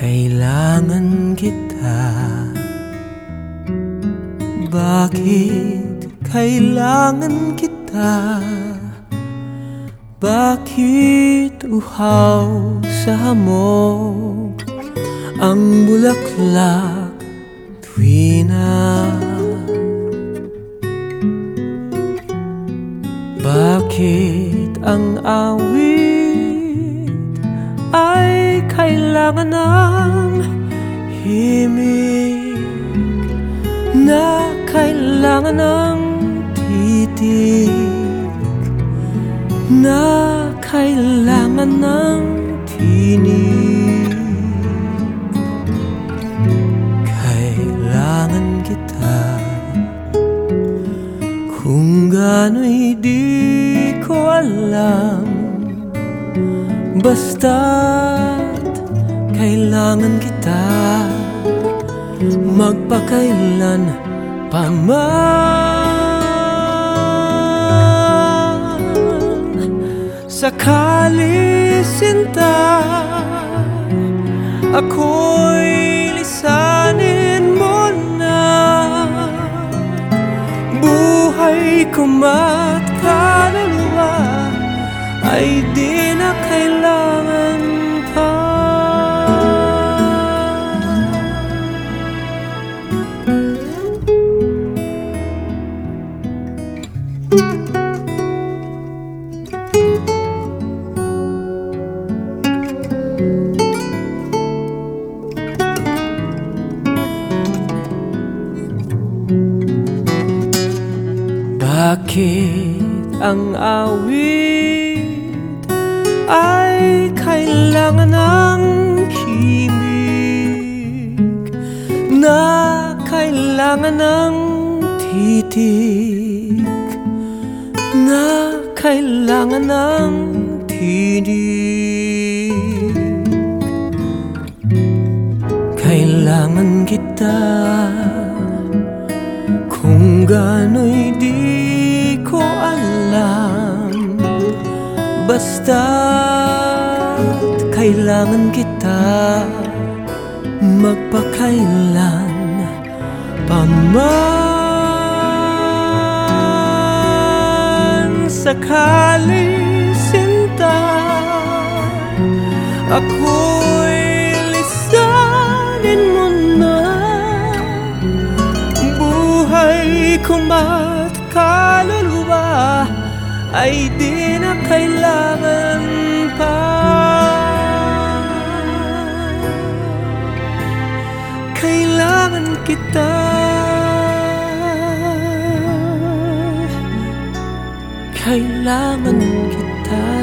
Kailangan kita. Bakit kailangan kita? Bakit uhaw sa hamog Ang bulaklak tuwina Bakit ang awit ay kailangan ng himig na kailangan ng titig na kailangan ng tinig. Kailangan kita kung gano'y di ko alam Basta't kailangan kita Magpakailan pa man. Sakali sinta Ako'y lisanin mo na. Buhay ko mat kaluluwa Ay di na kailangan pa. Bakit ang awit ay kailangan ng himig na kailangan ng titig na kailangan ng tinig. Kailangan kita kung gano'y di ko alam. Basta't kailangan kita Magpakailan. Pa man Sakali sinta Ako'y lisanin mo na. Buhay ko mat kaluluwa Ay di na kailangan pa kita. Kailangan kita